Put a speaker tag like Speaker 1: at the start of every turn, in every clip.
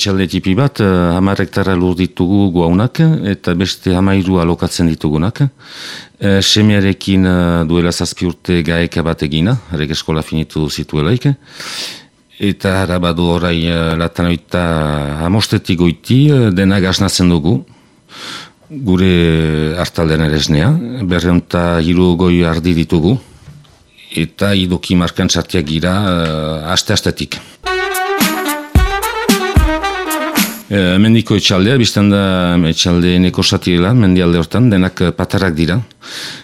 Speaker 1: etxalde tipi bat, uh, hamar hektara lur ditugu guaunak, eta beste hamairu alokatzen ditugunak. Uh, semearekin uh, duela zazpi urte gaeka bat egina, harek eskola finitu zituelaik. Eta harabadu orai uh, latanoita amostetik goiti, dena gaznatzen dugu, gure hartaldean ere esnea, berreunta hiru goi ardi ditugu, eta idoki markantzartiak gira aste-astetik. E, mendiko etxaldea, biztan da etxalde neko satiela, mendialde hortan, denak patarak dira.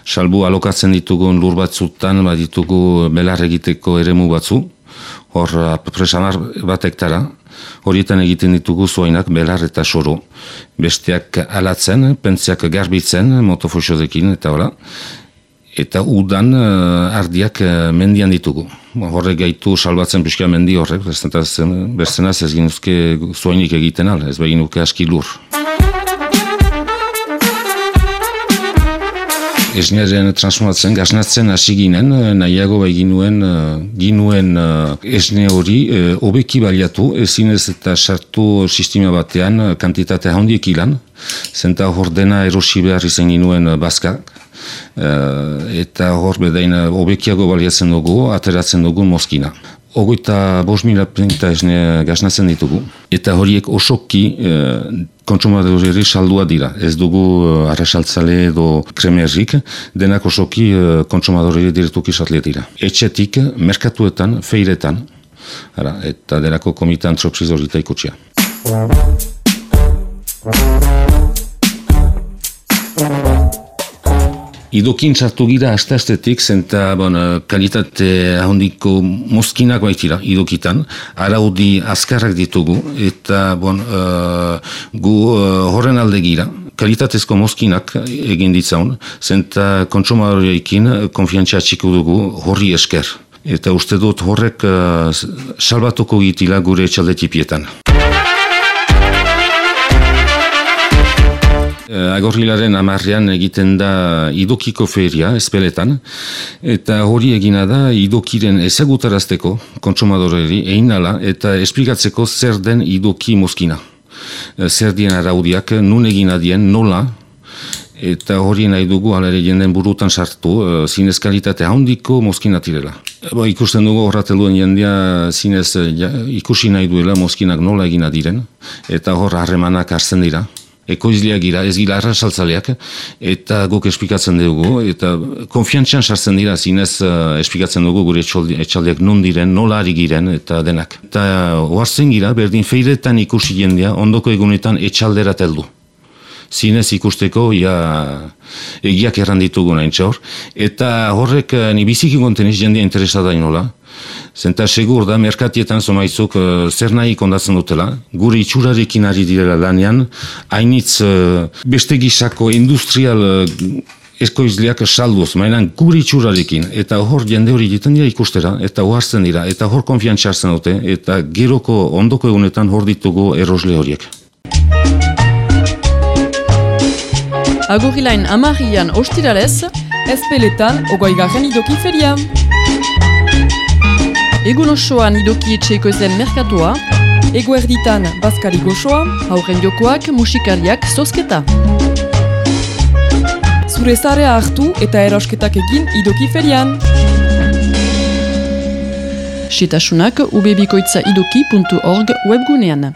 Speaker 1: Salbu alokatzen ditugun lur batzutan, bat belar egiteko eremu batzu, hor presamar bat hektara, horietan egiten ditugu zuainak belar eta soro. Besteak alatzen, pentziak garbitzen, motofoxodekin eta hola eta udan uh, ardiak uh, mendian ditugu. Horrek gaitu salbatzen pixka mendi horrek, berzenaz ez ginuzke zuainik egiten al, ez begin uke aski lur. Esnearen transformatzen, gaznatzen hasi ginen, nahiago bai ginuen, ginuen esne hori obeki baliatu, ezinez eta sartu sistema batean kantitate handiek ilan, zenta hor dena erosi behar izan ginuen bazkak, Eh, eta hor bedain obekiago baliatzen dugu, ateratzen dugu moskina. Ogoita bos mila plenta esne gaznatzen ditugu. Eta horiek osoki e, kontsumadorri saldua dira. Ez dugu e, arrasaltzale edo kremerrik, denak osoki e, kontsumadorri diretuki satlia dira. Etxetik, merkatuetan, feiretan, ara, eta derako komita antropsizorita ikutsia. Idokin sartu gira aste-astetik, zenta bon, kalitate ahondiko moskinak baitira idokitan, araudi azkarrak ditugu, eta bon, uh, gu uh, horren alde gira, kalitatezko moskinak egin ditzaun, zenta kontsumadoriekin konfiantzia txiku dugu horri esker. Eta uste dut horrek uh, salbatuko gitila gure txaldetipietan. Agorrilaren amarrean egiten da idokiko feria, espeletan, eta hori egina da idokiren ezagutarazteko kontsomadoreri egin ala, eta esplikatzeko zer den idoki moskina. Uh, zer dien araudiak, nun egin adien, nola, eta hori nahi dugu alare jenden burutan sartu, zinez kalitate handiko moskina tirela. Ba, ikusten dugu horrateluen jendea zinez ja, ikusi nahi duela moskinak nola egina diren, eta hor harremanak hartzen dira ekoizliak gira, ez gira arrasaltzaleak, eta guk esplikatzen dugu, eta konfiantzian sartzen dira, zinez uh, esplikatzen dugu gure etxaldiak non diren, nola ari giren, eta denak. Eta oartzen gira, berdin feiretan ikusi jendea, ondoko egunetan etxaldera teldu. Zinez ikusteko, ja, egiak erranditugu nahi txor, eta horrek, uh, ni biziki konteniz jendea interesada inola, Zenta segur da, merkatietan zomaizuk uh, zer nahi kondatzen dutela, gure itxurarekin ari direla lanean, hainitz uh, beste gisako industrial uh, eskoizliak salduz, mainan gure itxurarekin, eta hor jende hori ditan dira ikustera, eta hoartzen dira, eta hor konfiantxartzen dute, eta geroko ondoko egunetan hor ditugu erosle horiek.
Speaker 2: Agurilain amarrian ostiralez, ezpeletan ogoi idoki feria. Egun osoan idoki etxeiko zen merkatua, eguerditan bazkari goxoa, hauren jokoak, musikariak, zozketa. Zure zarea hartu eta erosketak egin idoki ferian. Setasunak ubebikoitza idoki.org webgunean.